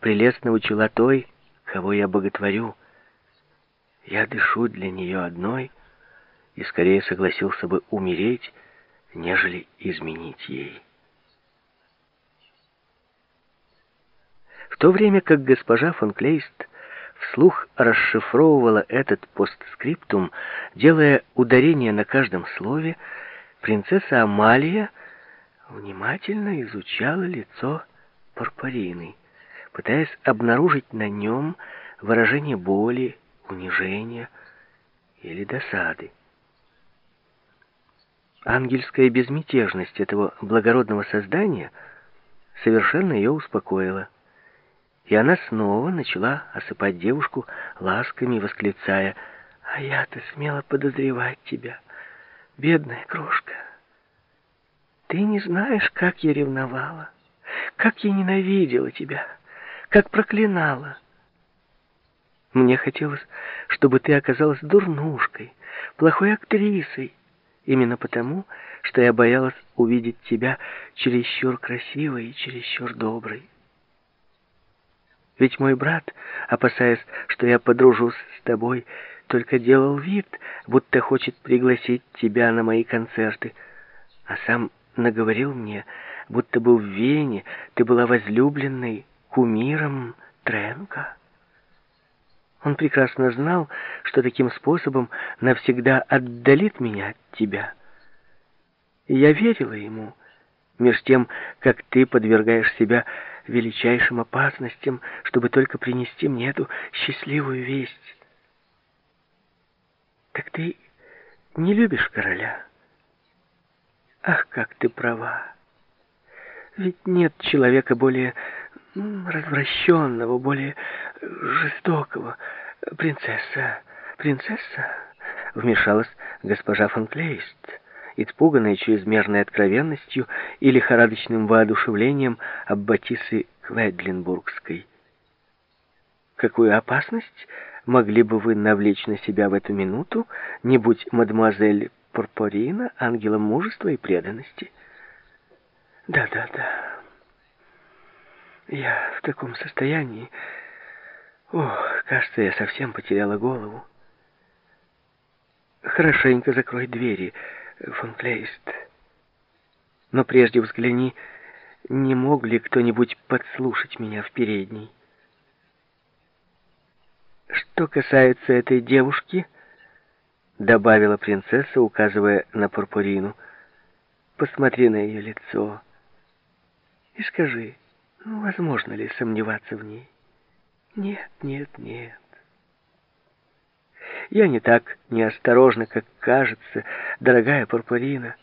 прелестно учила той, кого я боготворю. Я дышу для нее одной и скорее согласился бы умереть, нежели изменить ей. В то время как госпожа фон Клейст вслух расшифровывала этот постскриптум, делая ударение на каждом слове, принцесса Амалия внимательно изучала лицо Парпарины, пытаясь обнаружить на нем выражение боли, унижения или досады. Ангельская безмятежность этого благородного создания совершенно ее успокоила. И она снова начала осыпать девушку ласками, восклицая, «А я-то смела подозревать тебя, бедная крошка. Ты не знаешь, как я ревновала, как я ненавидела тебя, как проклинала. Мне хотелось, чтобы ты оказалась дурнушкой, плохой актрисой, именно потому, что я боялась увидеть тебя чересчур красивой и чересчур доброй. Ведь мой брат, опасаясь, что я подружусь с тобой, только делал вид, будто хочет пригласить тебя на мои концерты, а сам наговорил мне, будто бы в Вене ты была возлюбленной кумиром Тренка. Он прекрасно знал, что таким способом навсегда отдалит меня от тебя. И я верила ему, меж тем, как ты подвергаешь себя величайшим опасностям, чтобы только принести мне эту счастливую весть. Так ты не любишь короля? Ах, как ты права! Ведь нет человека более развращенного, более жестокого. Принцесса, принцесса, вмешалась госпожа фон испуганная чрезмерной откровенностью и лихорадочным воодушевлением Аббатисы Кведлинбургской. Какую опасность могли бы вы навлечь на себя в эту минуту, не будь мадемуазель Порпорина ангелом мужества и преданности? Да-да-да. Я в таком состоянии. Ох, кажется, я совсем потеряла голову. Хорошенько закрой двери, фон Клейст. Но прежде взгляни, не мог ли кто-нибудь подслушать меня в передней. Что касается этой девушки, добавила принцесса, указывая на Пурпурину, посмотри на ее лицо и скажи, ну, возможно ли сомневаться в ней? Нет, нет, нет. Я не так неосторожна, как кажется, дорогая Пурпурина.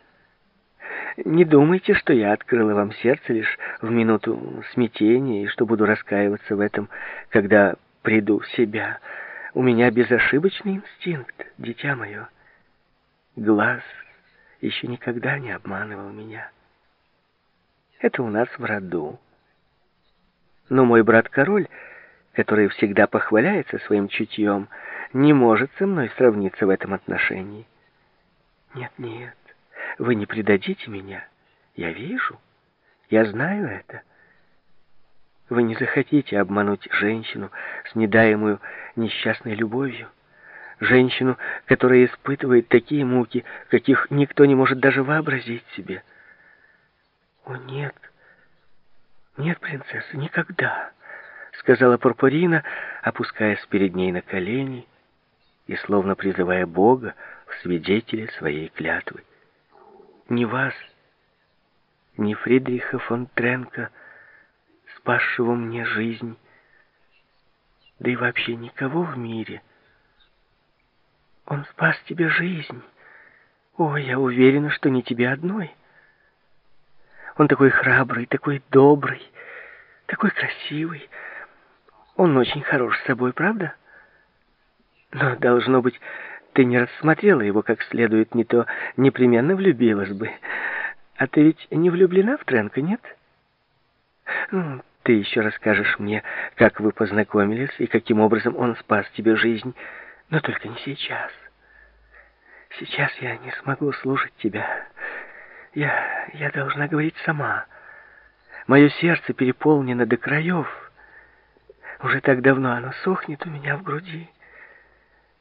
Не думайте, что я открыла вам сердце лишь в минуту смятения и что буду раскаиваться в этом, когда приду в себя. У меня безошибочный инстинкт, дитя мое. Глаз еще никогда не обманывал меня. Это у нас в роду. Но мой брат-король, который всегда похваляется своим чутьем, не может со мной сравниться в этом отношении. Нет, нет, вы не предадите меня. Я вижу, я знаю это. Вы не захотите обмануть женщину, снедаемую несчастной любовью. Женщину, которая испытывает такие муки, каких никто не может даже вообразить себе. О, нет, нет, принцесса, никогда, сказала Пурпурина, опускаясь перед ней на колени и словно призывая Бога в свидетели своей клятвы. Ни вас, ни Фридриха фон Тренка, спасшего мне жизнь, да и вообще никого в мире. Он спас тебе жизнь. О, я уверена, что не тебе одной. Он такой храбрый, такой добрый, такой красивый. Он очень хорош с собой, правда? Но, должно быть, ты не рассмотрела его как следует, не то непременно влюбилась бы. А ты ведь не влюблена в Тренка, нет? Ну, ты еще расскажешь мне, как вы познакомились и каким образом он спас тебе жизнь, но только не сейчас. Сейчас я не смогу слушать тебя. Я, я должна говорить сама. Мое сердце переполнено до краев. Уже так давно оно сохнет у меня в груди.